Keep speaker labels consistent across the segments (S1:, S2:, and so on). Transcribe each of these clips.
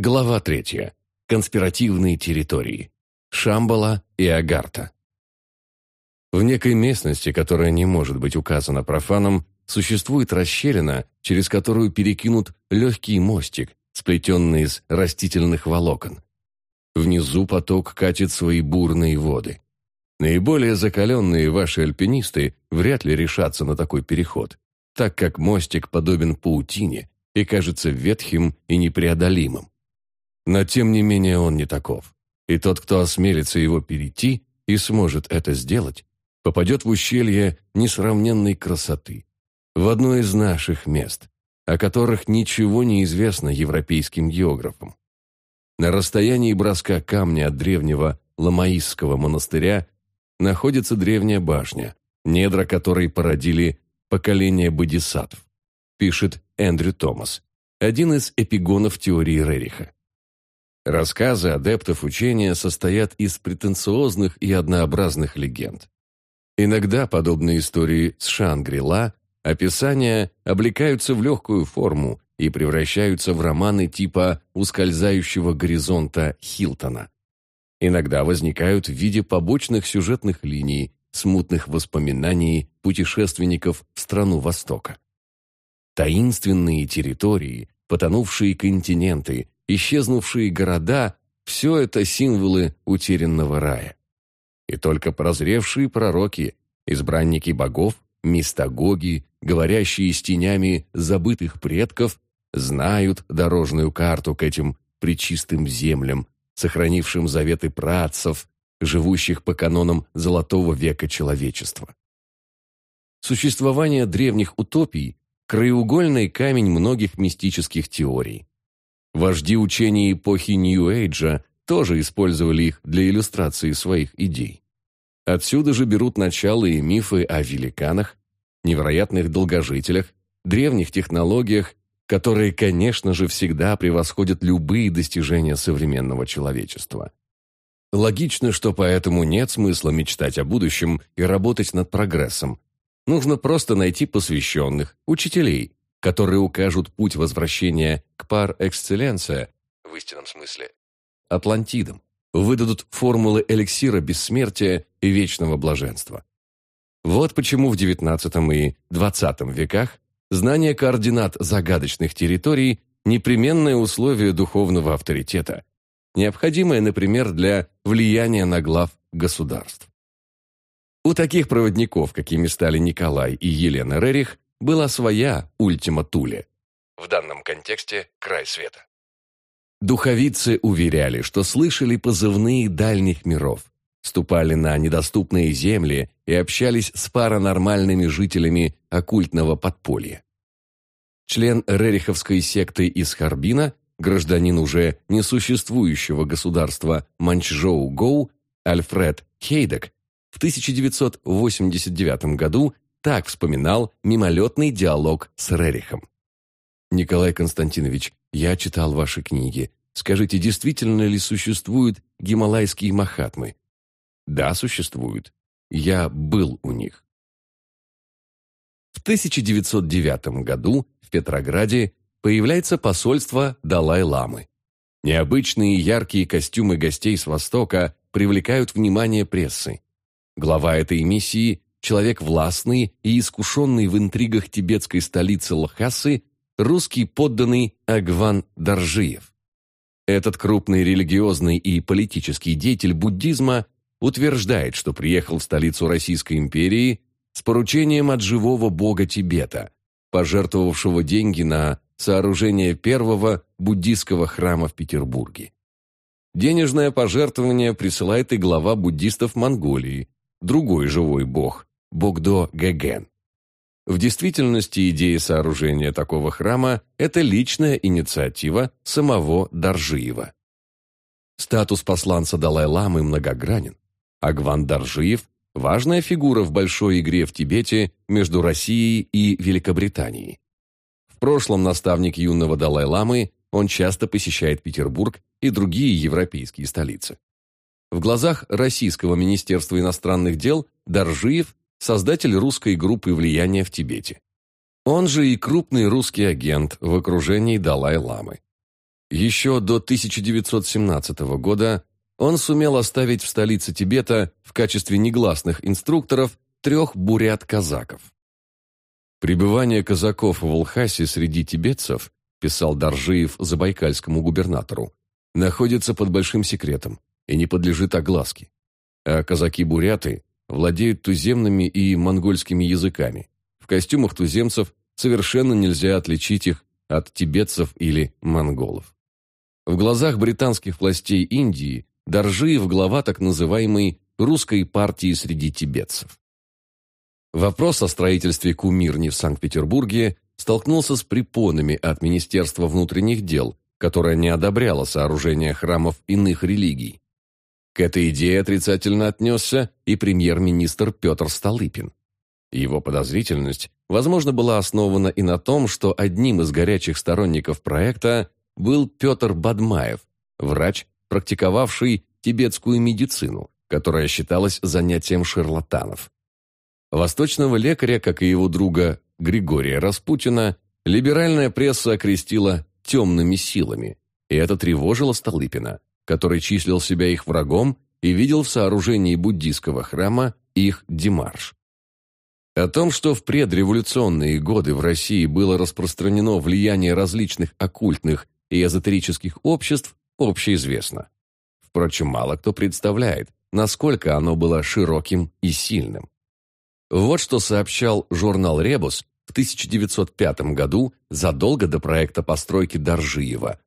S1: Глава третья. Конспиративные территории. Шамбала и Агарта. В некой местности, которая не может быть указана профаном, существует расщелина, через которую перекинут легкий мостик, сплетенный из растительных волокон. Внизу поток катит свои бурные воды. Наиболее закаленные ваши альпинисты вряд ли решатся на такой переход, так как мостик подобен паутине и кажется ветхим и непреодолимым. Но тем не менее он не таков. И тот, кто осмелится его перейти и сможет это сделать, попадет в ущелье несравненной красоты, в одно из наших мест, о которых ничего не известно европейским географам. На расстоянии броска камня от древнего Ламаисского монастыря находится древняя башня, недра которой породили поколение бодисаттв, пишет Эндрю Томас, один из эпигонов теории Рериха. Рассказы адептов учения состоят из претенциозных и однообразных легенд. Иногда подобные истории с Шангри-Ла описания облекаются в легкую форму и превращаются в романы типа «Ускользающего горизонта» Хилтона. Иногда возникают в виде побочных сюжетных линий, смутных воспоминаний путешественников в страну Востока. Таинственные территории, потонувшие континенты, исчезнувшие города – все это символы утерянного рая. И только прозревшие пророки, избранники богов, мистагоги, говорящие с тенями забытых предков, знают дорожную карту к этим причистым землям, сохранившим заветы працев, живущих по канонам золотого века человечества. Существование древних утопий – краеугольный камень многих мистических теорий. Вожди учений эпохи Нью-Эйджа тоже использовали их для иллюстрации своих идей. Отсюда же берут начало и мифы о великанах, невероятных долгожителях, древних технологиях, которые, конечно же, всегда превосходят любые достижения современного человечества. Логично, что поэтому нет смысла мечтать о будущем и работать над прогрессом. Нужно просто найти посвященных, учителей, которые укажут путь возвращения к пар-эксцелленция, в истинном смысле, Атлантидам, выдадут формулы эликсира бессмертия и вечного блаженства. Вот почему в XIX и XX веках знание координат загадочных территорий – непременное условие духовного авторитета, необходимое, например, для влияния на глав государств. У таких проводников, какими стали Николай и Елена Рерих, была своя ультима Туле. В данном контексте край света. Духовицы уверяли, что слышали позывные дальних миров, ступали на недоступные земли и общались с паранормальными жителями оккультного подполья. Член Рериховской секты из Харбина, гражданин уже несуществующего государства Манчжоу-Гоу, Альфред Хейдек, в 1989 году так вспоминал мимолетный диалог с Рерихом. «Николай Константинович, я читал ваши книги. Скажите, действительно ли существуют гималайские махатмы?» «Да, существуют. Я был у них». В 1909 году в Петрограде появляется посольство Далай-ламы. Необычные яркие костюмы гостей с Востока привлекают внимание прессы. Глава этой миссии человек властный и искушенный в интригах тибетской столицы Лхасы, русский подданный Агван Даржиев. Этот крупный религиозный и политический деятель буддизма утверждает, что приехал в столицу Российской империи с поручением от живого бога Тибета, пожертвовавшего деньги на сооружение первого буддийского храма в Петербурге. Денежное пожертвование присылает и глава буддистов Монголии, другой живой бог, Богдо Геген. В действительности идея сооружения такого храма – это личная инициатива самого Даржиева. Статус посланца Далай-ламы многогранен. Агван Даржиев – важная фигура в большой игре в Тибете между Россией и Великобританией. В прошлом наставник юного Далай-ламы, он часто посещает Петербург и другие европейские столицы. В глазах Российского министерства иностранных дел Даржиев создатель русской группы влияния в Тибете. Он же и крупный русский агент в окружении Далай-ламы. Еще до 1917 года он сумел оставить в столице Тибета в качестве негласных инструкторов трех бурят-казаков. Пребывание казаков в Алхасе среди тибетцев, писал Доржиев забайкальскому губернатору, находится под большим секретом и не подлежит огласке. А казаки-буряты владеют туземными и монгольскими языками. В костюмах туземцев совершенно нельзя отличить их от тибетцев или монголов. В глазах британских властей Индии Доржиев глава так называемой «русской партии среди тибетцев». Вопрос о строительстве кумирни в Санкт-Петербурге столкнулся с препонами от Министерства внутренних дел, которое не одобряло сооружение храмов иных религий. К этой идее отрицательно отнесся и премьер-министр Петр Столыпин. Его подозрительность, возможно, была основана и на том, что одним из горячих сторонников проекта был Петр Бадмаев, врач, практиковавший тибетскую медицину, которая считалась занятием шарлатанов. Восточного лекаря, как и его друга Григория Распутина, либеральная пресса окрестила «темными силами», и это тревожило Столыпина, который числил себя их врагом и видел в сооружении буддийского храма их демарш. О том, что в предреволюционные годы в России было распространено влияние различных оккультных и эзотерических обществ, общеизвестно. Впрочем, мало кто представляет, насколько оно было широким и сильным. Вот что сообщал журнал «Ребус» в 1905 году, задолго до проекта постройки Доржиева.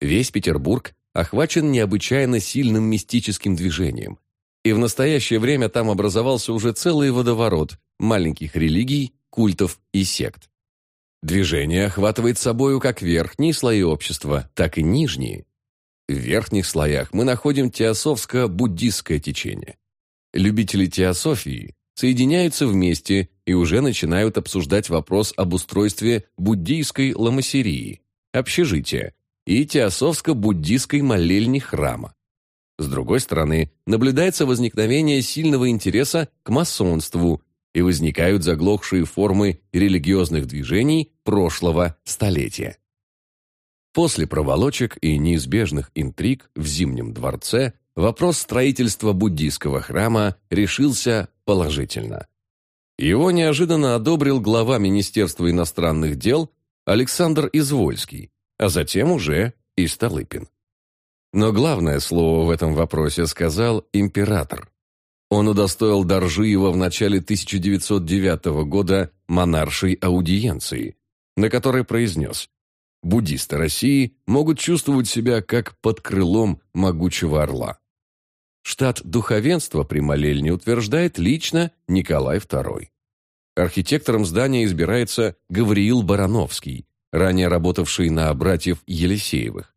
S1: Весь Петербург охвачен необычайно сильным мистическим движением. И в настоящее время там образовался уже целый водоворот маленьких религий, культов и сект. Движение охватывает собою как верхние слои общества, так и нижние. В верхних слоях мы находим теософско-буддистское течение. Любители теософии соединяются вместе и уже начинают обсуждать вопрос об устройстве буддийской ламасерии, общежития и теософско-буддийской молельни храма. С другой стороны, наблюдается возникновение сильного интереса к масонству и возникают заглохшие формы религиозных движений прошлого столетия. После проволочек и неизбежных интриг в Зимнем дворце вопрос строительства буддийского храма решился положительно. Его неожиданно одобрил глава Министерства иностранных дел Александр Извольский, а затем уже и Столыпин. Но главное слово в этом вопросе сказал император. Он удостоил Доржиева в начале 1909 года монаршей аудиенции, на которой произнес буддисты России могут чувствовать себя как под крылом могучего орла. Штат духовенства при молельне утверждает лично Николай II. Архитектором здания избирается Гавриил Барановский, ранее работавший на братьев Елисеевых.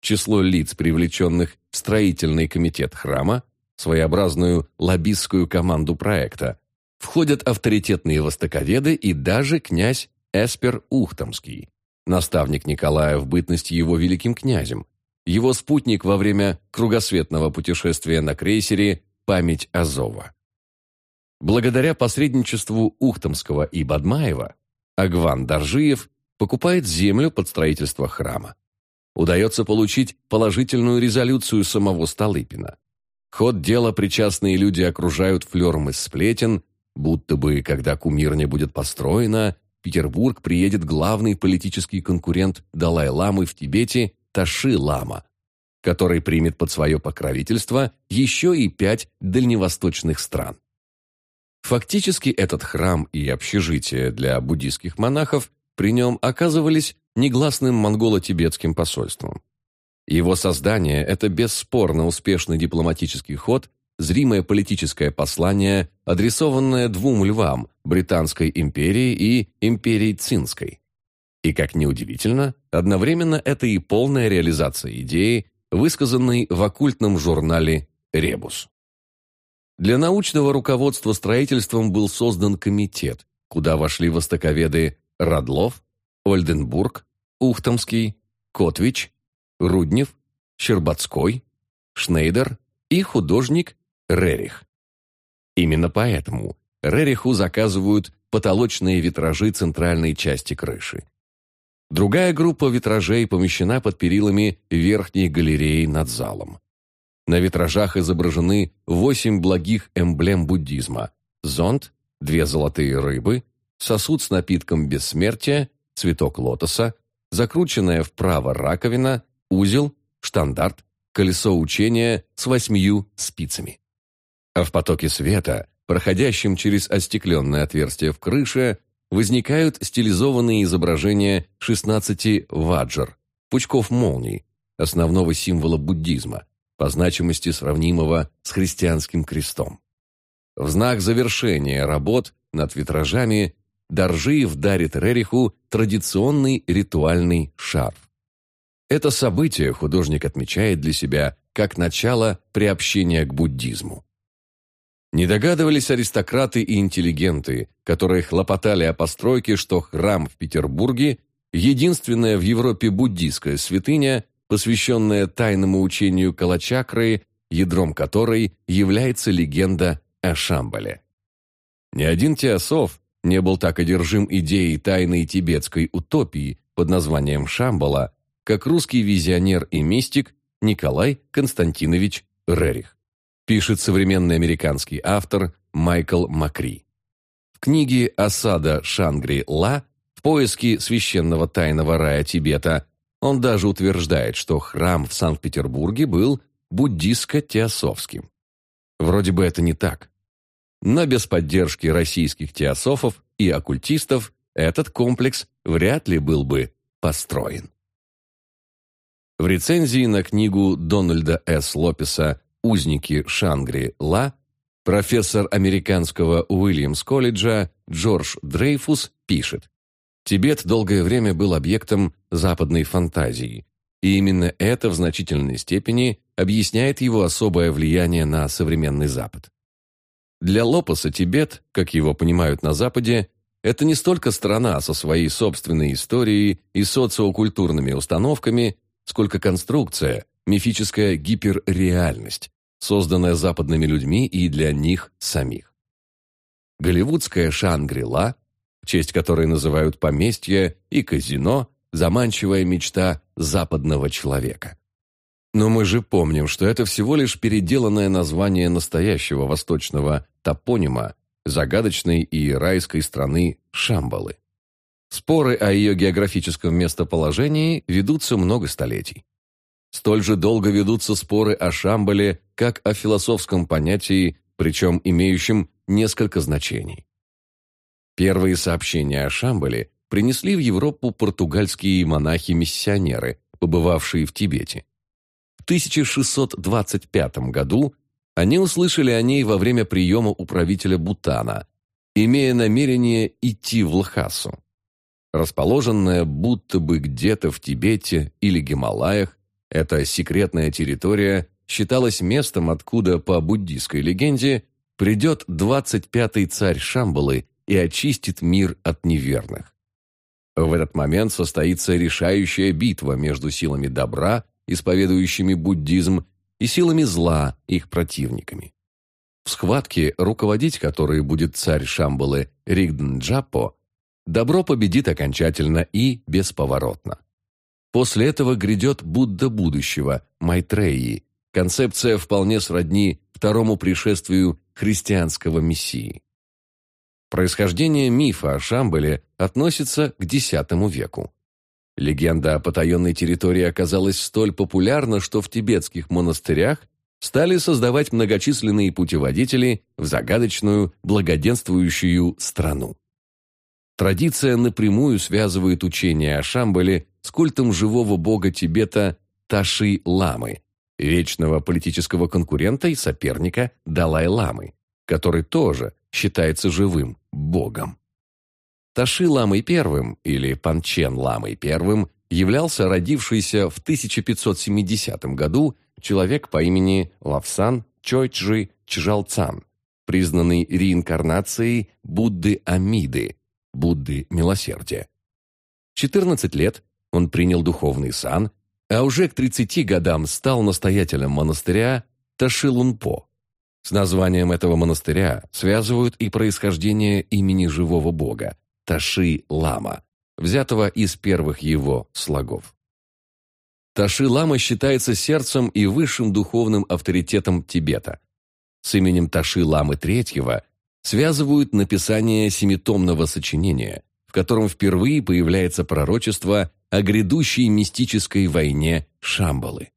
S1: Число лиц, привлеченных в строительный комитет храма, своеобразную лоббистскую команду проекта, входят авторитетные востоковеды и даже князь Эспер Ухтомский наставник Николая в бытности его великим князем, его спутник во время кругосветного путешествия на крейсере «Память Азова». Благодаря посредничеству Ухтомского и Бадмаева, Агван Доржиев покупает землю под строительство храма. Удается получить положительную резолюцию самого Столыпина. Ход дела причастные люди окружают флером из сплетен, будто бы, когда кумирня будет построена, Петербург приедет главный политический конкурент Далай-ламы в Тибете Таши-лама, который примет под свое покровительство еще и пять дальневосточных стран. Фактически этот храм и общежитие для буддийских монахов при нем оказывались негласным монголо-тибетским посольством. Его создание – это бесспорно успешный дипломатический ход зримое политическое послание, адресованное двум львам – Британской империи и империи Цинской. И, как неудивительно, одновременно это и полная реализация идеи, высказанной в оккультном журнале «Ребус». Для научного руководства строительством был создан комитет, куда вошли востоковеды Радлов, Ольденбург, Ухтомский, Котвич, Руднев, Щербацкой, Шнейдер и художник Рерих. Именно поэтому Рериху заказывают потолочные витражи центральной части крыши. Другая группа витражей помещена под перилами верхней галереи над залом. На витражах изображены восемь благих эмблем буддизма – зонт, две золотые рыбы, сосуд с напитком бессмертия, цветок лотоса, закрученная вправо раковина, узел, штандарт, колесо учения с восьмию спицами. А в потоке света, проходящем через остекленное отверстие в крыше, возникают стилизованные изображения 16 ваджр, пучков молний, основного символа буддизма, по значимости сравнимого с христианским крестом. В знак завершения работ над витражами Доржиев дарит Рериху традиционный ритуальный шарф. Это событие художник отмечает для себя как начало приобщения к буддизму. Не догадывались аристократы и интеллигенты, которые хлопотали о постройке, что храм в Петербурге – единственная в Европе буддийская святыня, посвященная тайному учению Калачакры, ядром которой является легенда о Шамбале. Ни один теософ не был так одержим идеей тайной тибетской утопии под названием Шамбала, как русский визионер и мистик Николай Константинович Рерих пишет современный американский автор Майкл Макри. В книге «Осада Шангри-Ла» в поиске священного тайного рая Тибета он даже утверждает, что храм в Санкт-Петербурге был буддистско-теософским. Вроде бы это не так. Но без поддержки российских теософов и оккультистов этот комплекс вряд ли был бы построен. В рецензии на книгу Дональда С. Лопеса узники Шангри-Ла, профессор американского Уильямс-колледжа Джордж Дрейфус пишет, Тибет долгое время был объектом западной фантазии, и именно это в значительной степени объясняет его особое влияние на современный Запад. Для Лопеса Тибет, как его понимают на Западе, это не столько страна со своей собственной историей и социокультурными установками, сколько конструкция, мифическая гиперреальность, созданная западными людьми и для них самих. Голливудская Шангри-Ла, в честь которой называют поместье и казино, заманчивая мечта западного человека. Но мы же помним, что это всего лишь переделанное название настоящего восточного топонима загадочной и райской страны Шамбалы. Споры о ее географическом местоположении ведутся много столетий. Столь же долго ведутся споры о Шамбале, как о философском понятии, причем имеющем несколько значений. Первые сообщения о Шамбале принесли в Европу португальские монахи-миссионеры, побывавшие в Тибете. В 1625 году они услышали о ней во время приема у правителя Бутана, имея намерение идти в Лхасу. Расположенная будто бы где-то в Тибете или Гималаях, эта секретная территория считалась местом, откуда, по буддийской легенде, придет 25-й царь Шамбалы и очистит мир от неверных. В этот момент состоится решающая битва между силами добра, исповедующими буддизм, и силами зла, их противниками. В схватке, руководить которой будет царь Шамбалы Ригднджапо, добро победит окончательно и бесповоротно. После этого грядет Будда будущего, Майтреи, концепция вполне сродни второму пришествию христианского мессии. Происхождение мифа о Шамбале относится к X веку. Легенда о потаенной территории оказалась столь популярна, что в тибетских монастырях стали создавать многочисленные путеводители в загадочную, благоденствующую страну. Традиция напрямую связывает учение о Шамбале с культом живого бога Тибета Таши-ламы, вечного политического конкурента и соперника Далай-ламы, который тоже считается живым богом. Таши-ламой I или Панчен-ламой I являлся родившийся в 1570 году человек по имени Лавсан Чойчжи Чжалцан, признанный реинкарнацией Будды Амиды, Будды Милосердия. 14 лет он принял духовный сан, а уже к 30 годам стал настоятелем монастыря Ташилунпо. С названием этого монастыря связывают и происхождение имени живого бога – Таши-Лама, взятого из первых его слогов. Таши-лама считается сердцем и высшим духовным авторитетом Тибета. С именем Таши-ламы III связывают написание семитомного сочинения, в котором впервые появляется пророчество о грядущей мистической войне Шамбалы.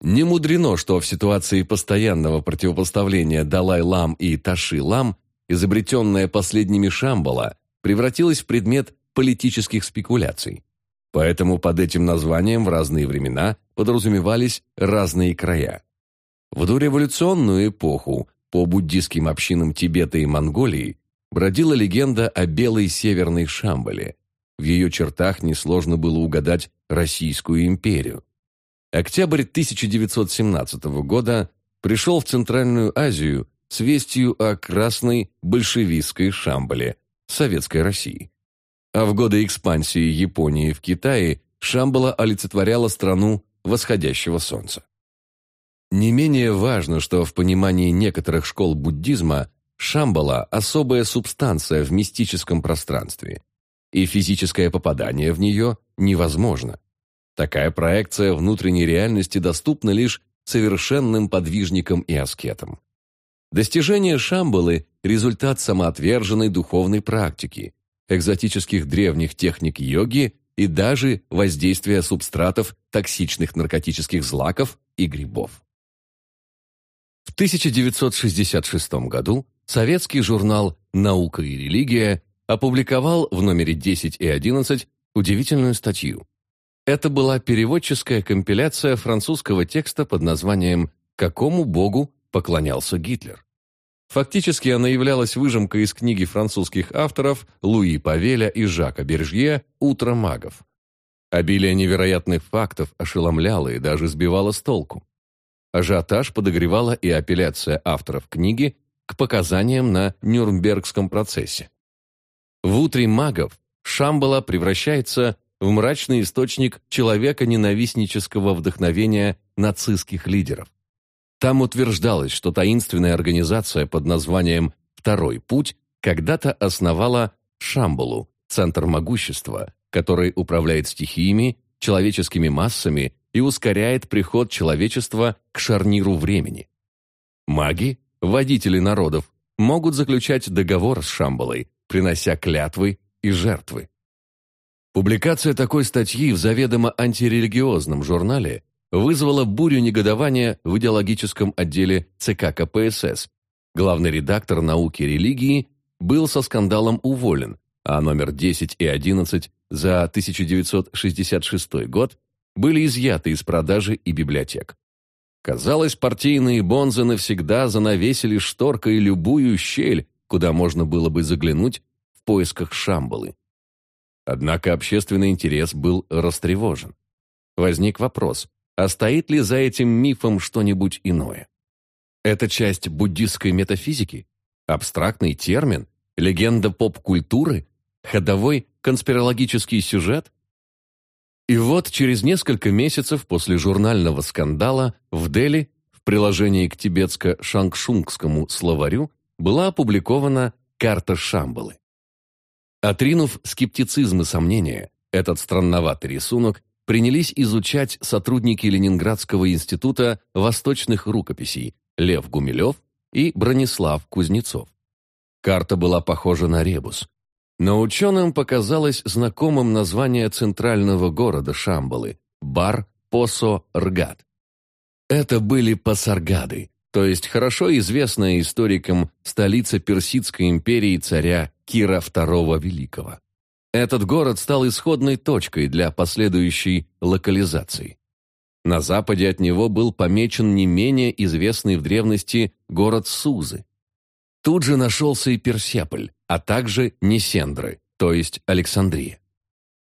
S1: Не мудрено, что в ситуации постоянного противопоставления Далай-лам и Таши-лам изобретенная последними Шамбала превратилась в предмет политических спекуляций. Поэтому под этим названием в разные времена подразумевались разные края. В дореволюционную эпоху по буддийским общинам Тибета и Монголии бродила легенда о белой северной Шамбале. В ее чертах несложно было угадать Российскую империю. Октябрь 1917 года пришел в Центральную Азию с вестью о красной большевистской Шамбале, Советской России. А в годы экспансии Японии в Китае Шамбала олицетворяла страну восходящего солнца. Не менее важно, что в понимании некоторых школ буддизма Шамбала – особая субстанция в мистическом пространстве, и физическое попадание в нее невозможно. Такая проекция внутренней реальности доступна лишь совершенным подвижникам и аскетам. Достижение Шамбалы – результат самоотверженной духовной практики, экзотических древних техник йоги и даже воздействия субстратов токсичных наркотических злаков и грибов. В 1966 году советский журнал «Наука и религия» опубликовал в номере 10 и 11 удивительную статью. Это была переводческая компиляция французского текста под названием «Какому богу поклонялся Гитлер?». Фактически она являлась выжимкой из книги французских авторов Луи Павеля и Жака Бержье «Утро магов». Обилие невероятных фактов ошеломляло и даже сбивало с толку. Ажиотаж подогревала и апелляция авторов книги к показаниям на Нюрнбергском процессе. В «Утре магов» Шамбала превращается в мрачный источник человека-ненавистнического вдохновения нацистских лидеров. Там утверждалось, что таинственная организация под названием «Второй путь» когда-то основала Шамбалу, центр могущества, который управляет стихиями, человеческими массами и ускоряет приход человечества к шарниру времени. Маги, водители народов, могут заключать договор с Шамбалой, принося клятвы и жертвы. Публикация такой статьи в заведомо антирелигиозном журнале вызвало бурю негодования в идеологическом отделе ЦК КПСС. Главный редактор науки и религии был со скандалом уволен, а номер 10 и 11 за 1966 год были изъяты из продажи и библиотек. Казалось, партийные бонзы навсегда занавесили шторкой любую щель, куда можно было бы заглянуть в поисках Шамбалы. Однако общественный интерес был растревожен. Возник вопрос, а стоит ли за этим мифом что-нибудь иное? Это часть буддистской метафизики? Абстрактный термин? Легенда поп-культуры? Ходовой конспирологический сюжет? И вот через несколько месяцев после журнального скандала в Дели в приложении к тибетско-шангшунгскому словарю была опубликована карта Шамбалы. Отринув скептицизм и сомнения, этот странноватый рисунок принялись изучать сотрудники Ленинградского института восточных рукописей Лев Гумилев и Бронислав Кузнецов. Карта была похожа на ребус. Но ученым показалось знакомым название центрального города Шамбалы – Бар-Посо-Ргад. Это были Пасаргады, то есть хорошо известная историкам столица Персидской империи царя Кира II Великого. Этот город стал исходной точкой для последующей локализации. На западе от него был помечен не менее известный в древности город Сузы. Тут же нашелся и Персеполь, а также Несендры, то есть Александрия.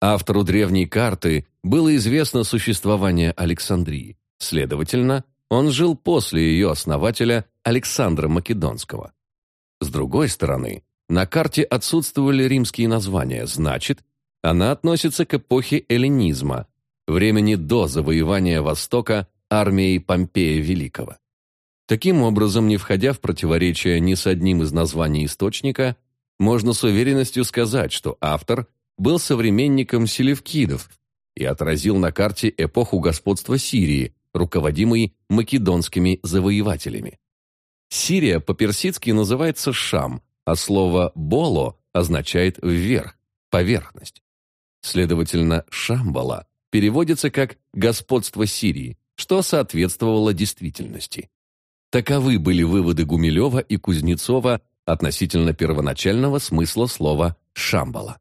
S1: Автору древней карты было известно существование Александрии, следовательно, он жил после ее основателя Александра Македонского. С другой стороны, на карте отсутствовали римские названия, значит, она относится к эпохе эллинизма, времени до завоевания Востока армией Помпея Великого. Таким образом, не входя в противоречие ни с одним из названий источника, можно с уверенностью сказать, что автор был современником селевкидов и отразил на карте эпоху господства Сирии, руководимой македонскими завоевателями. Сирия по-персидски называется Шам, а слово «боло» означает «вверх», «поверхность». Следовательно, Шамбала переводится как «господство Сирии», что соответствовало действительности. Таковы были выводы Гумилева и Кузнецова относительно первоначального смысла слова «шамбала».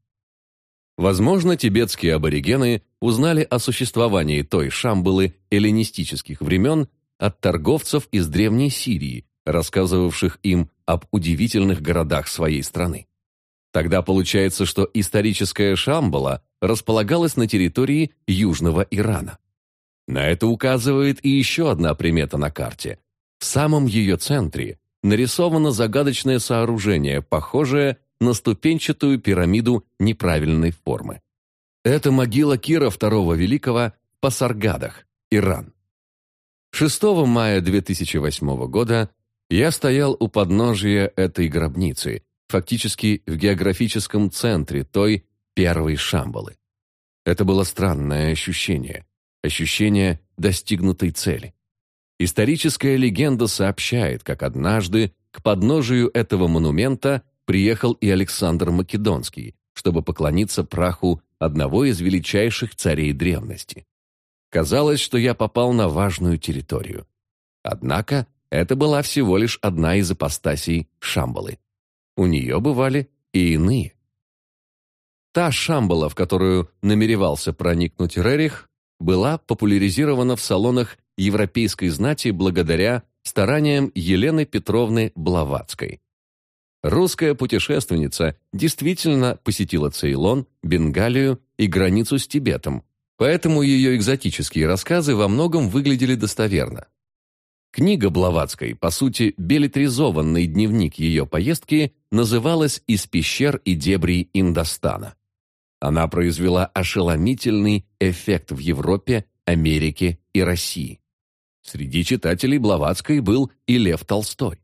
S1: Возможно, тибетские аборигены узнали о существовании той шамбалы эллинистических времен от торговцев из Древней Сирии, рассказывавших им об удивительных городах своей страны. Тогда получается, что историческая Шамбала располагалась на территории Южного Ирана. На это указывает и еще одна примета на карте. В самом ее центре нарисовано загадочное сооружение, похожее на ступенчатую пирамиду неправильной формы. Это могила Кира II Великого в Пасаргадах, Иран. 6 мая 2008 года я стоял у подножия этой гробницы, фактически в географическом центре той первой Шамбалы. Это было странное ощущение, ощущение достигнутой цели. Историческая легенда сообщает, как однажды к подножию этого монумента приехал и Александр Македонский, чтобы поклониться праху одного из величайших царей древности. Казалось, что я попал на важную территорию. Однако это была всего лишь одна из апостасий Шамбалы. У нее бывали и иные. Та Шамбала, в которую намеревался проникнуть Рерих, была популяризирована в салонах европейской знати благодаря стараниям Елены Петровны Блаватской. Русская путешественница действительно посетила Цейлон, Бенгалию и границу с Тибетом, поэтому ее экзотические рассказы во многом выглядели достоверно. Книга Блаватской, по сути, билетризованный дневник ее поездки, называлась «Из пещер и дебрей Индостана». Она произвела ошеломительный эффект в Европе, Америке и России. Среди читателей Блаватской был и Лев Толстой.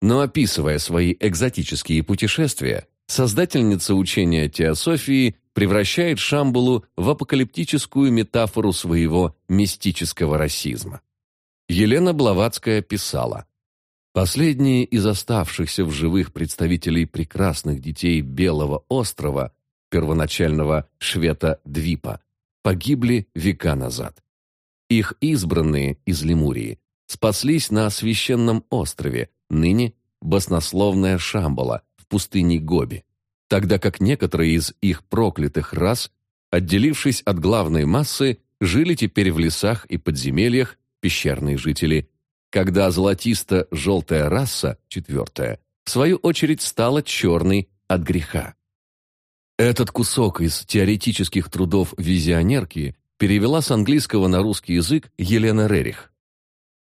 S1: Но описывая свои экзотические путешествия, создательница учения теософии превращает Шамбалу в апокалиптическую метафору своего мистического расизма. Елена Блаватская писала, «Последние из оставшихся в живых представителей прекрасных детей Белого острова, первоначального Швета-Двипа, погибли века назад. Их избранные из Лемурии спаслись на священном острове, ныне баснословная Шамбала, в пустыне Гоби, тогда как некоторые из их проклятых рас, отделившись от главной массы, жили теперь в лесах и подземельях, пещерные жители, когда золотисто-желтая раса, четвертая, в свою очередь стала черной от греха. Этот кусок из теоретических трудов визионерки перевела с английского на русский язык Елена Рерих.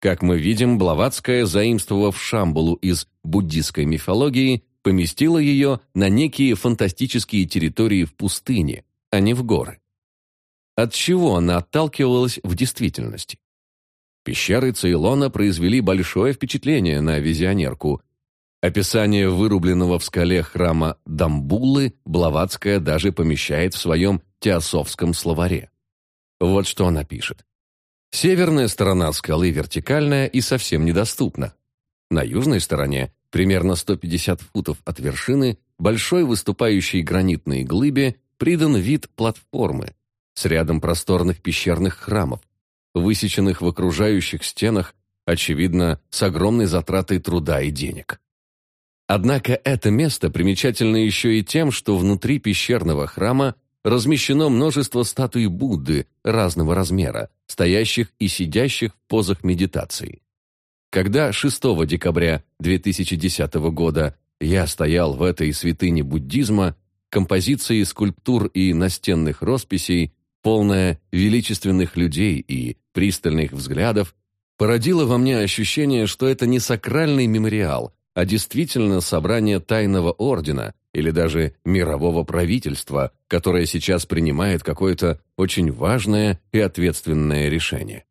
S1: Как мы видим, Блаватская, заимствовав Шамбалу из буддистской мифологии, поместила ее на некие фантастические территории в пустыне, а не в горы. От чего она отталкивалась в действительности? Пещеры Цейлона произвели большое впечатление на визионерку. Описание вырубленного в скале храма Дамбулы Блаватская даже помещает в своем теософском словаре. Вот что она пишет. Северная сторона скалы вертикальная и совсем недоступна. На южной стороне, примерно 150 футов от вершины, большой выступающей гранитной глыбе придан вид платформы с рядом просторных пещерных храмов, высеченных в окружающих стенах, очевидно, с огромной затратой труда и денег. Однако это место примечательно еще и тем, что внутри пещерного храма размещено множество статуй Будды разного размера, стоящих и сидящих в позах медитации. Когда 6 декабря 2010 года я стоял в этой святыне буддизма, композиции скульптур и настенных росписей полная величественных людей и пристальных взглядов, породило во мне ощущение, что это не сакральный мемориал, а действительно собрание тайного ордена или даже мирового правительства, которое сейчас принимает какое-то очень важное и ответственное решение.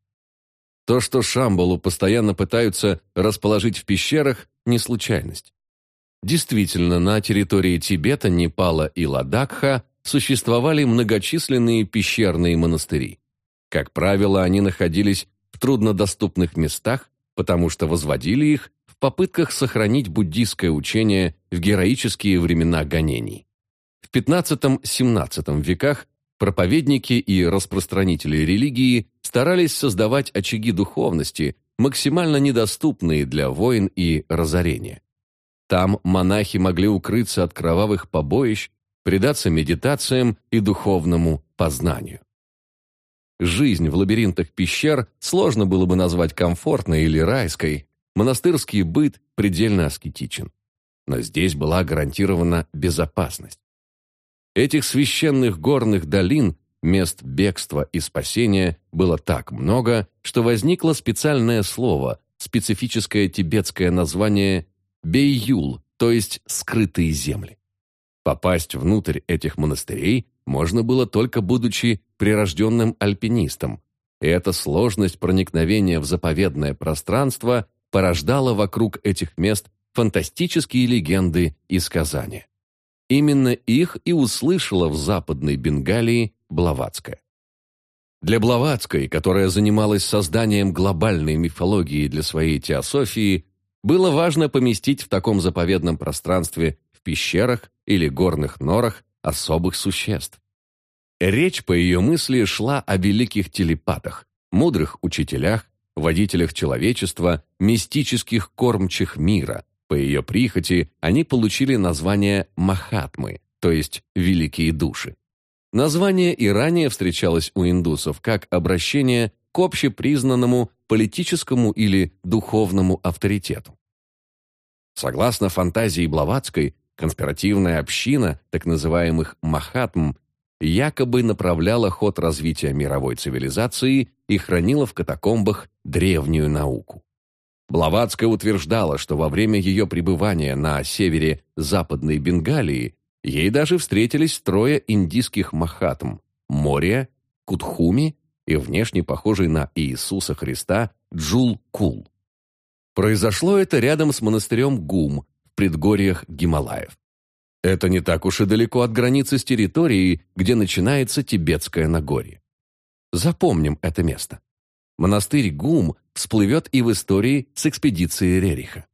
S1: То, что Шамбалу постоянно пытаются расположить в пещерах, не случайность. Действительно, на территории Тибета, Непала и Ладакха существовали многочисленные пещерные монастыри. Как правило, они находились в труднодоступных местах, потому что возводили их в попытках сохранить буддийское учение в героические времена гонений. В XV-XVII веках проповедники и распространители религии старались создавать очаги духовности, максимально недоступные для войн и разорения. Там монахи могли укрыться от кровавых побоищ, предаться медитациям и духовному познанию. Жизнь в лабиринтах пещер сложно было бы назвать комфортной или райской, монастырский быт предельно аскетичен. Но здесь была гарантирована безопасность. Этих священных горных долин, мест бегства и спасения, было так много, что возникло специальное слово, специфическое тибетское название Бейюл, то есть «скрытые земли». Попасть внутрь этих монастырей можно было только будучи прирожденным альпинистом, и эта сложность проникновения в заповедное пространство порождала вокруг этих мест фантастические легенды и сказания. Именно их и услышала в Западной Бенгалии Блаватская. Для Блаватской, которая занималась созданием глобальной мифологии для своей теософии, было важно поместить в таком заповедном пространстве в пещерах или горных норах особых существ. Речь, по ее мысли, шла о великих телепатах, мудрых учителях, водителях человечества, мистических кормчих мира. По ее прихоти они получили название Махатмы, то есть «великие души». Название и ранее встречалось у индусов как обращение к общепризнанному политическому или духовному авторитету. Согласно фантазии Блаватской, конспиративная община так называемых «махатм» якобы направляла ход развития мировой цивилизации и хранила в катакомбах древнюю науку. Блаватская утверждала, что во время ее пребывания на севере Западной Бенгалии ей даже встретились трое индийских махатм – Мория, Кутхуми и внешне похожий на Иисуса Христа Джул-Кул. Произошло это рядом с монастырем Гум предгорьях Гималаев. Это не так уж и далеко от границы с территорией, где начинается Тибетское Нагорье. Запомним это место. Монастырь Гум всплывет и в истории с экспедицией Рериха.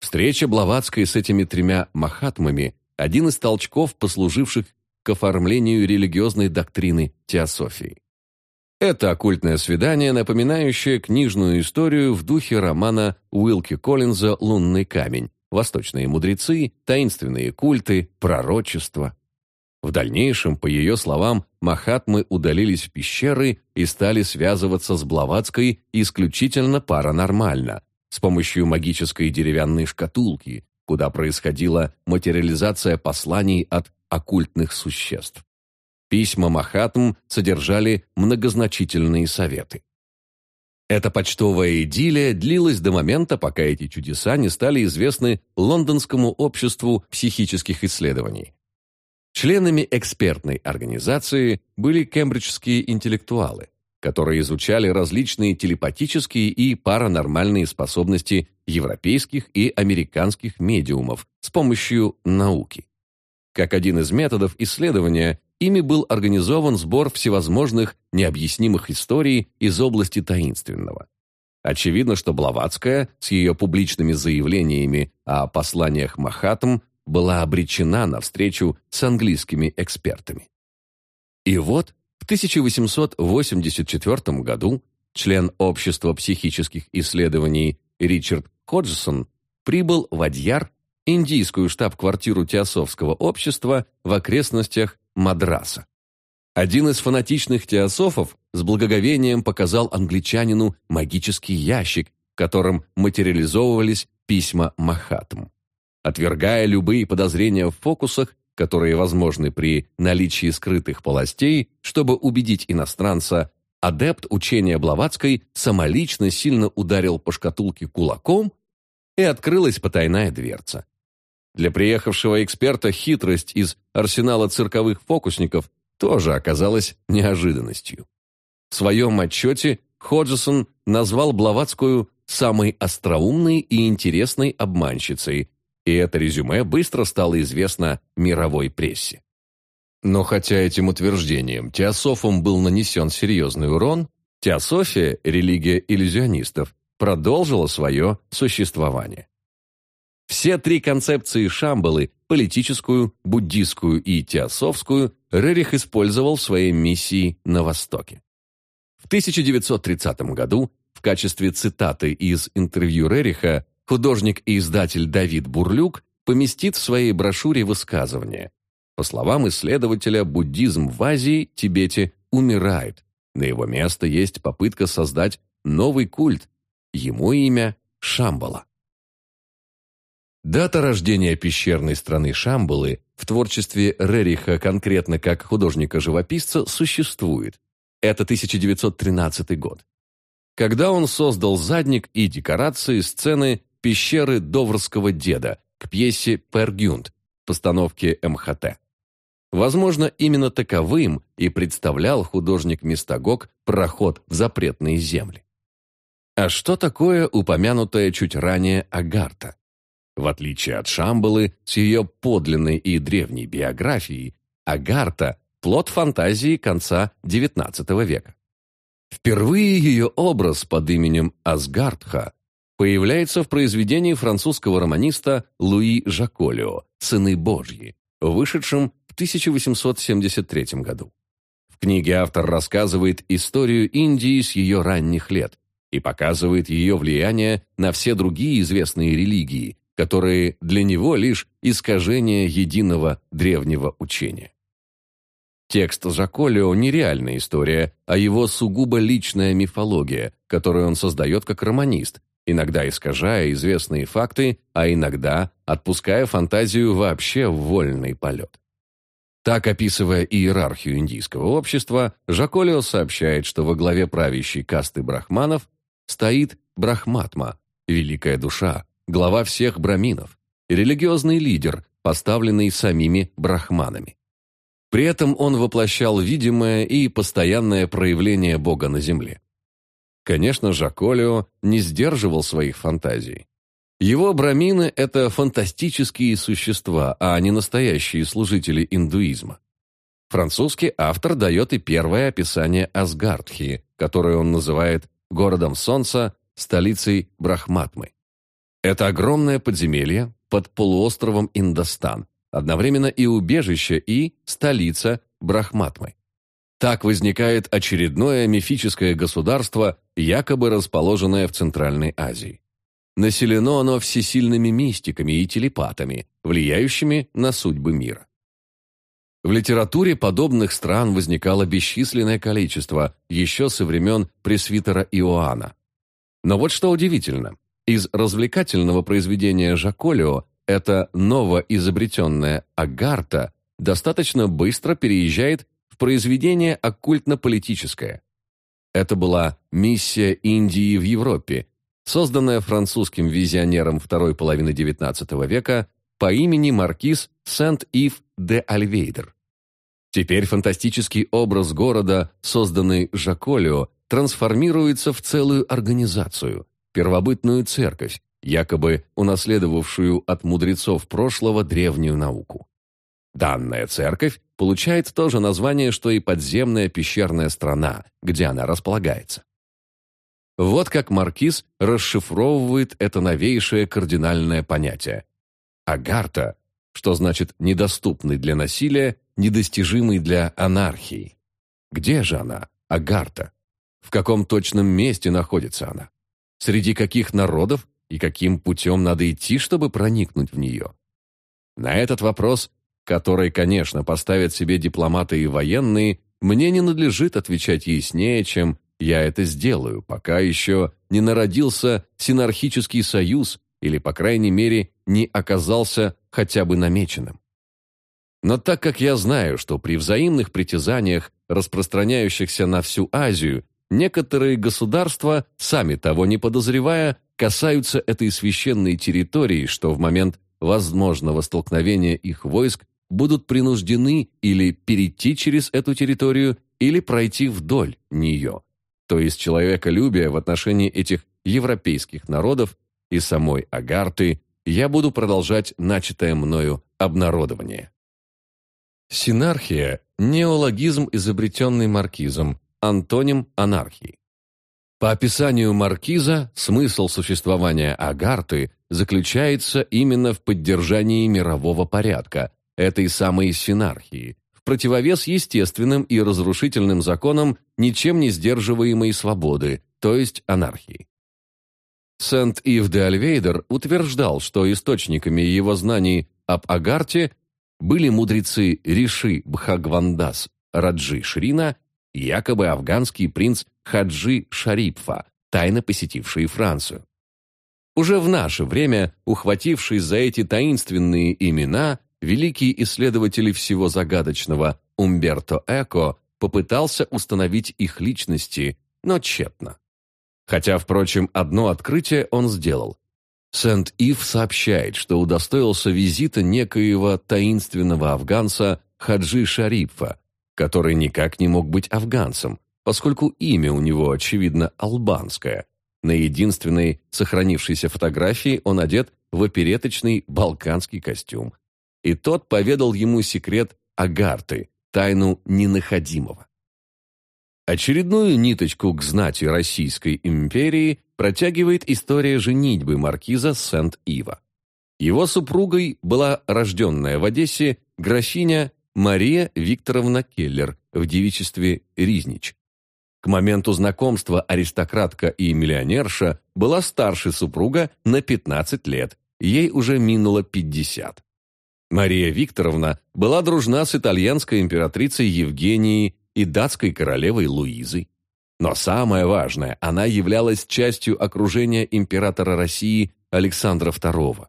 S1: Встреча Блаватской с этими тремя махатмами – один из толчков, послуживших к оформлению религиозной доктрины теософии. Это оккультное свидание, напоминающее книжную историю в духе романа Уилки Коллинза «Лунный камень», восточные мудрецы, таинственные культы, пророчества. В дальнейшем, по ее словам, Махатмы удалились в пещеры и стали связываться с Блаватской исключительно паранормально, с помощью магической деревянной шкатулки, куда происходила материализация посланий от оккультных существ. Письма Махатм содержали многозначительные советы. Эта почтовая идиллия длилась до момента, пока эти чудеса не стали известны Лондонскому обществу психических исследований. Членами экспертной организации были кембриджские интеллектуалы, которые изучали различные телепатические и паранормальные способности европейских и американских медиумов с помощью науки. Как один из методов исследования, ими был организован сбор всевозможных необъяснимых историй из области таинственного. Очевидно, что Блаватская с ее публичными заявлениями о посланиях Махатм была обречена на встречу с английскими экспертами. И вот в 1884 году член Общества психических исследований Ричард Ходжсон прибыл в Адьяр, индийскую штаб-квартиру Теософского общества в окрестностях Мадраса. Один из фанатичных теософов с благоговением показал англичанину магический ящик, в котором материализовывались письма Махатм. Отвергая любые подозрения в фокусах, которые возможны при наличии скрытых полостей, чтобы убедить иностранца, адепт учения Блаватской самолично сильно ударил по шкатулке кулаком, и открылась потайная дверца. Для приехавшего эксперта хитрость из арсенала цирковых фокусников тоже оказалась неожиданностью. В своем отчете Ходжесон назвал Блаватскую самой остроумной и интересной обманщицей, и это резюме быстро стало известно мировой прессе. Но хотя этим утверждением теософам был нанесен серьезный урон, теософия, религия иллюзионистов, продолжила свое существование. Все три концепции Шамбалы – политическую, буддийскую и теософскую – Рерих использовал в своей миссии на Востоке. В 1930 году в качестве цитаты из интервью Рериха художник и издатель Давид Бурлюк поместит в своей брошюре высказывание. По словам исследователя, буддизм в Азии, Тибете умирает. На его место есть попытка создать новый культ. Ему имя Шамбала. Дата рождения пещерной страны Шамбалы в творчестве Рериха конкретно как художника-живописца существует. Это 1913 год. Когда он создал задник и декорации сцены пещеры Доврского деда к пьесе «Пергюнд» постановке МХТ. Возможно, именно таковым и представлял художник-мистагог проход в запретные земли. А что такое упомянутая чуть ранее Агарта? В отличие от Шамбалы с ее подлинной и древней биографией, Агарта – плод фантазии конца XIX века. Впервые ее образ под именем Асгардха появляется в произведении французского романиста Луи Жаколио «Сыны Божьи», вышедшем в 1873 году. В книге автор рассказывает историю Индии с ее ранних лет и показывает ее влияние на все другие известные религии, которые для него лишь искажение единого древнего учения. Текст Жаколио не реальная история, а его сугубо личная мифология, которую он создает как романист, иногда искажая известные факты, а иногда отпуская фантазию вообще в вольный полет. Так, описывая иерархию индийского общества, Жаколио сообщает, что во главе правящей касты брахманов стоит Брахматма, великая душа, глава всех браминов, религиозный лидер, поставленный самими брахманами. При этом он воплощал видимое и постоянное проявление Бога на земле. Конечно, Жаколио не сдерживал своих фантазий. Его брамины – это фантастические существа, а не настоящие служители индуизма. Французский автор дает и первое описание Асгардхи, которое он называет городом солнца, столицей Брахматмы. Это огромное подземелье под полуостровом Индостан, одновременно и убежище, и столица Брахматмы. Так возникает очередное мифическое государство, якобы расположенное в Центральной Азии. Населено оно всесильными мистиками и телепатами, влияющими на судьбы мира. В литературе подобных стран возникало бесчисленное количество еще со времен пресвитера Иоанна. Но вот что удивительно. Из развлекательного произведения Жаколио эта новоизобретенная агарта достаточно быстро переезжает в произведение оккультно-политическое. Это была «Миссия Индии в Европе», созданная французским визионером второй половины XIX века по имени Маркиз Сент-Ив де Альвейдер. Теперь фантастический образ города, созданный Жаколио, трансформируется в целую организацию – первобытную церковь, якобы унаследовавшую от мудрецов прошлого древнюю науку. Данная церковь получает то же название, что и подземная пещерная страна, где она располагается. Вот как Маркиз расшифровывает это новейшее кардинальное понятие. Агарта, что значит «недоступный для насилия», «недостижимый для анархии». Где же она, Агарта? В каком точном месте находится она? Среди каких народов и каким путем надо идти, чтобы проникнуть в нее? На этот вопрос, который, конечно, поставят себе дипломаты и военные, мне не надлежит отвечать яснее, чем я это сделаю, пока еще не народился синархический союз или, по крайней мере, не оказался хотя бы намеченным. Но так как я знаю, что при взаимных притязаниях, распространяющихся на всю Азию, Некоторые государства, сами того не подозревая, касаются этой священной территории, что в момент возможного столкновения их войск будут принуждены или перейти через эту территорию, или пройти вдоль нее. То есть человеколюбие в отношении этих европейских народов и самой Агарты я буду продолжать начатое мною обнародование. Синархия – неологизм, изобретенный маркизом, антоним анархии. По описанию маркиза, смысл существования Агарты заключается именно в поддержании мирового порядка, этой самой синархии, в противовес естественным и разрушительным законам ничем не сдерживаемой свободы, то есть анархии. Сент-Ив де Альвейдер утверждал, что источниками его знаний об Агарте были мудрецы Риши Бхагвандас Раджи Шрина якобы афганский принц Хаджи Шарипфа, тайно посетившие Францию. Уже в наше время, ухватившись за эти таинственные имена, великий исследователь всего загадочного Умберто Эко попытался установить их личности, но тщетно. Хотя, впрочем, одно открытие он сделал. Сент-Ив сообщает, что удостоился визита некоего таинственного афганца Хаджи Шарипфа, который никак не мог быть афганцем, поскольку имя у него, очевидно, албанское. На единственной сохранившейся фотографии он одет в опереточный балканский костюм. И тот поведал ему секрет Агарты, тайну ненаходимого. Очередную ниточку к знати Российской империи протягивает история женитьбы маркиза Сент-Ива. Его супругой была рожденная в Одессе графиня Мария Викторовна Келлер в девичестве Riznich. К моменту знакомства аристократка и миллионерша была старше супруга на 15 лет, ей уже минуло 50. Мария Викторовна была дружна с итальянской императрицей Евгенией и датской королевой Луизой. Но самое важное, она являлась частью окружения императора России Александра II.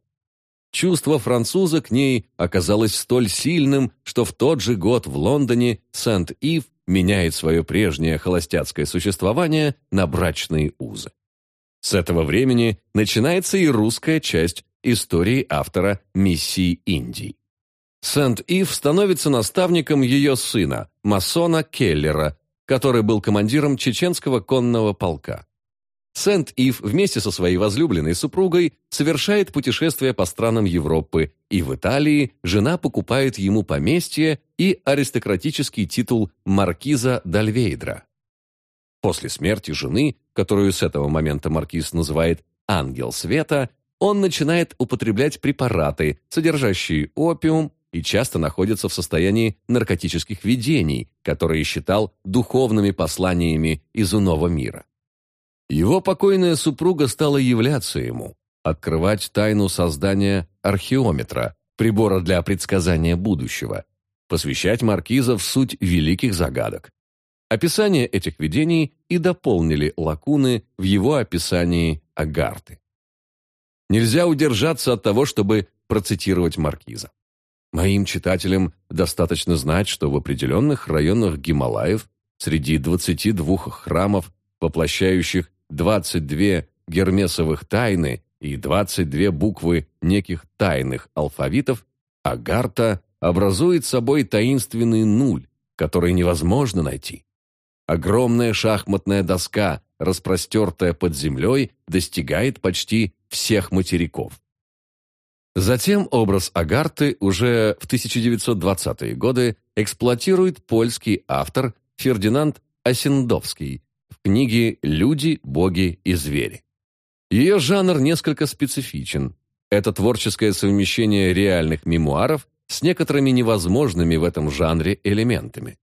S1: Чувство француза к ней оказалось столь сильным, что в тот же год в Лондоне Сент-Ив меняет свое прежнее холостяцкое существование на брачные узы. С этого времени начинается и русская часть истории автора «Миссии Индии». Сент-Ив становится наставником ее сына, масона Келлера, который был командиром чеченского конного полка. Сент-Ив вместе со своей возлюбленной супругой совершает путешествие по странам Европы, и в Италии жена покупает ему поместье и аристократический титул маркиза Дальвейдра. После смерти жены, которую с этого момента маркиз называет «ангел света», он начинает употреблять препараты, содержащие опиум, и часто находится в состоянии наркотических видений, которые считал духовными посланиями из иного мира. Его покойная супруга стала являться ему, открывать тайну создания археометра, прибора для предсказания будущего, посвящать маркиза в суть великих загадок. Описание этих видений и дополнили лакуны в его описании Агарты. Нельзя удержаться от того, чтобы процитировать маркиза. Моим читателям достаточно знать, что в определенных районах Гималаев среди 22 храмов, воплощающих 22 гермесовых тайны и 22 буквы неких тайных алфавитов, Агарта образует собой таинственный нуль, который невозможно найти. Огромная шахматная доска, распростертая под землей, достигает почти всех материков. Затем образ Агарты уже в 1920-е годы эксплуатирует польский автор Фердинанд Осендовский в книге «Люди, боги и звери». Ее жанр несколько специфичен. Это творческое совмещение реальных мемуаров с некоторыми невозможными в этом жанре элементами.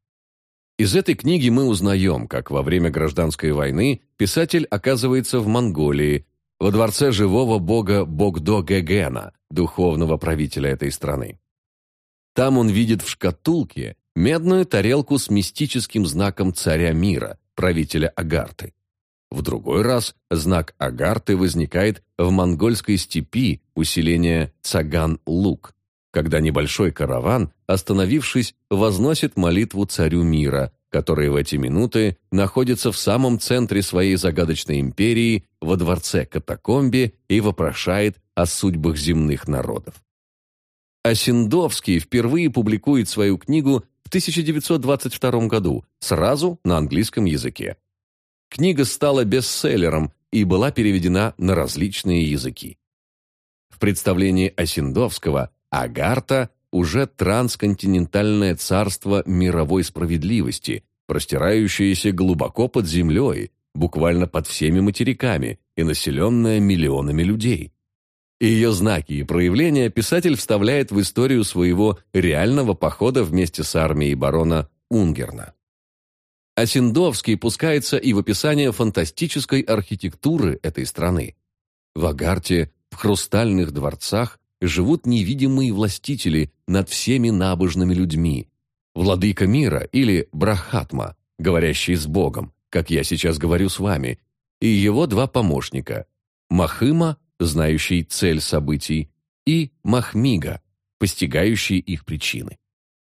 S1: Из этой книги мы узнаем, как во время гражданской войны писатель оказывается в Монголии, во дворце живого бога Богдо Гегена, духовного правителя этой страны. Там он видит в шкатулке медную тарелку с мистическим знаком царя мира, правителя Агарты. В другой раз знак Агарты возникает в монгольской степи усиления Цаган-Лук, когда небольшой караван, остановившись, возносит молитву царю мира, который в эти минуты находится в самом центре своей загадочной империи, во дворце катакомбе и вопрошает о судьбах земных народов. Осендовский впервые публикует свою книгу 1922 году, сразу на английском языке. Книга стала бестселлером и была переведена на различные языки. В представлении Осендовского Агарта уже трансконтинентальное царство мировой справедливости, простирающееся глубоко под землей, буквально под всеми материками и населенное миллионами людей. И ее знаки и проявления писатель вставляет в историю своего реального похода вместе с армией барона Унгерна. Осиндовский пускается и в описание фантастической архитектуры этой страны. В Агарте, в хрустальных дворцах живут невидимые властители над всеми набожными людьми. Владыка мира или Брахатма, говорящий с Богом, как я сейчас говорю с вами, и его два помощника – Махыма, знающий цель событий, и Махмига, постигающий их причины.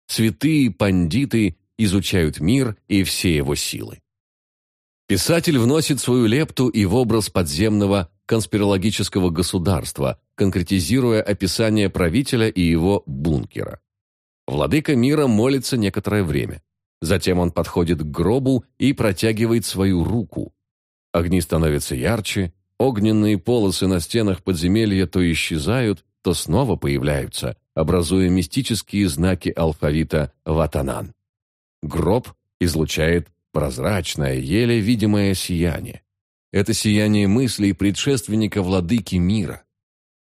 S1: Святые пандиты изучают мир и все его силы. Писатель вносит свою лепту и в образ подземного конспирологического государства, конкретизируя описание правителя и его бункера. Владыка мира молится некоторое время. Затем он подходит к гробу и протягивает свою руку. Огни становятся ярче, огненные полосы на стенах подземелья то исчезают, то снова появляются, образуя мистические знаки алфавита Ватанан. Гроб излучает прозрачное, еле видимое сияние. Это сияние мыслей предшественника владыки мира.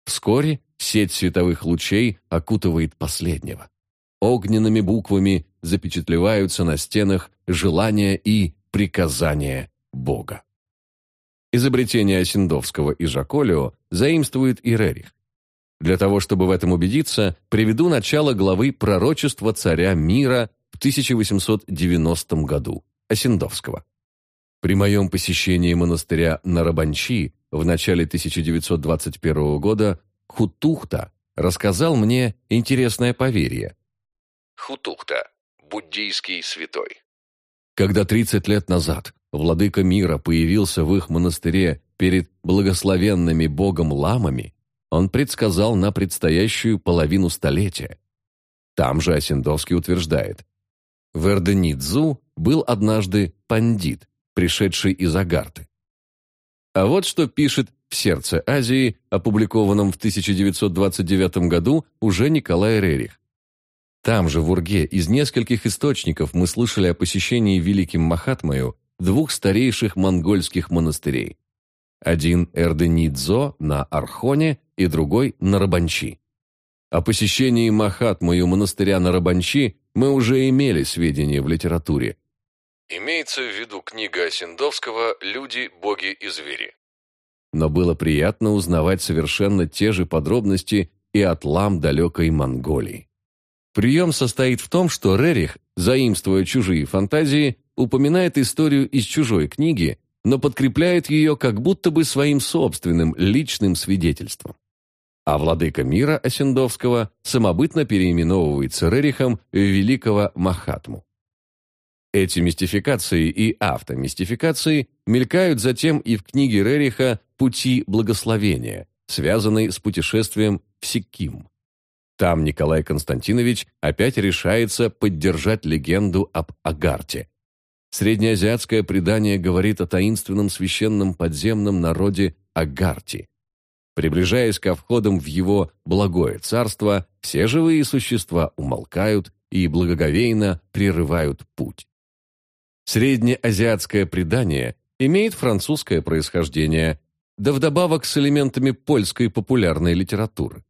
S1: Вскоре сеть световых лучей окутывает последнего. Огненными буквами запечатлеваются на стенах желания и приказания Бога. Изобретение Осиндовского и Жаколио заимствует и Рерих. Для того, чтобы в этом убедиться, приведу начало главы «Пророчество царя мира» в 1890 году Осиндовского. При моем посещении монастыря Нарабанчи в начале 1921 года Хутухта рассказал мне интересное поверье.
S2: Хутухта – буддийский святой.
S1: Когда 30 лет назад владыка мира появился в их монастыре перед благословенными богом ламами, он предсказал на предстоящую половину столетия. Там же Осендовский утверждает, в Эрденидзу был однажды пандит, пришедший из Агарты. А вот что пишет в «Сердце Азии», опубликованном в 1929 году уже Николай Рерих. Там же, в Урге, из нескольких источников мы слышали о посещении великим Махатмою двух старейших монгольских монастырей. Один Эрденидзо на Архоне и другой на Рабанчи. О посещении Махатмою монастыря на Рабанчи мы уже имели сведения в литературе,
S2: Имеется в виду книга Осендовского «Люди, боги и звери».
S1: Но было приятно узнавать совершенно те же подробности и от лам далекой Монголии. Прием состоит в том, что Рерих, заимствуя чужие фантазии, упоминает историю из чужой книги, но подкрепляет ее как будто бы своим собственным личным свидетельством. А владыка мира Осендовского самобытно переименовывается Рерихом в великого Махатму. Эти мистификации и автомистификации мелькают затем и в книге Рериха «Пути благословения», связанной с путешествием в Сикким. Там Николай Константинович опять решается поддержать легенду об Агарте. Среднеазиатское предание говорит о таинственном священном подземном народе Агарти. Приближаясь ко входам в его благое царство, все живые существа умолкают и благоговейно прерывают путь. Среднеазиатское предание имеет французское происхождение, да вдобавок с элементами польской популярной литературы.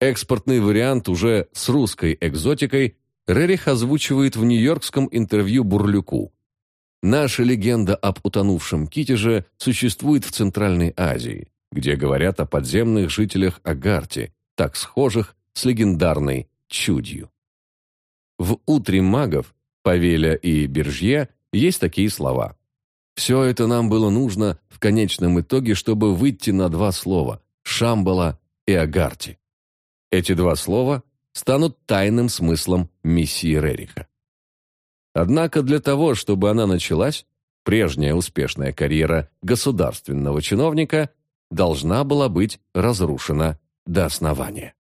S1: Экспортный вариант уже с русской экзотикой Рерих озвучивает в нью-йоркском интервью Бурлюку. Наша легенда об утонувшем Китеже существует в Центральной Азии, где говорят о подземных жителях Агарти, так схожих с легендарной Чудью. В «Утре магов» Павеля и Бержье есть такие слова. Все это нам было нужно в конечном итоге, чтобы выйти на два слова – Шамбала и Агарти. Эти два слова станут тайным смыслом миссии Рериха. Однако для того, чтобы она началась, прежняя успешная карьера государственного чиновника должна была быть разрушена до основания.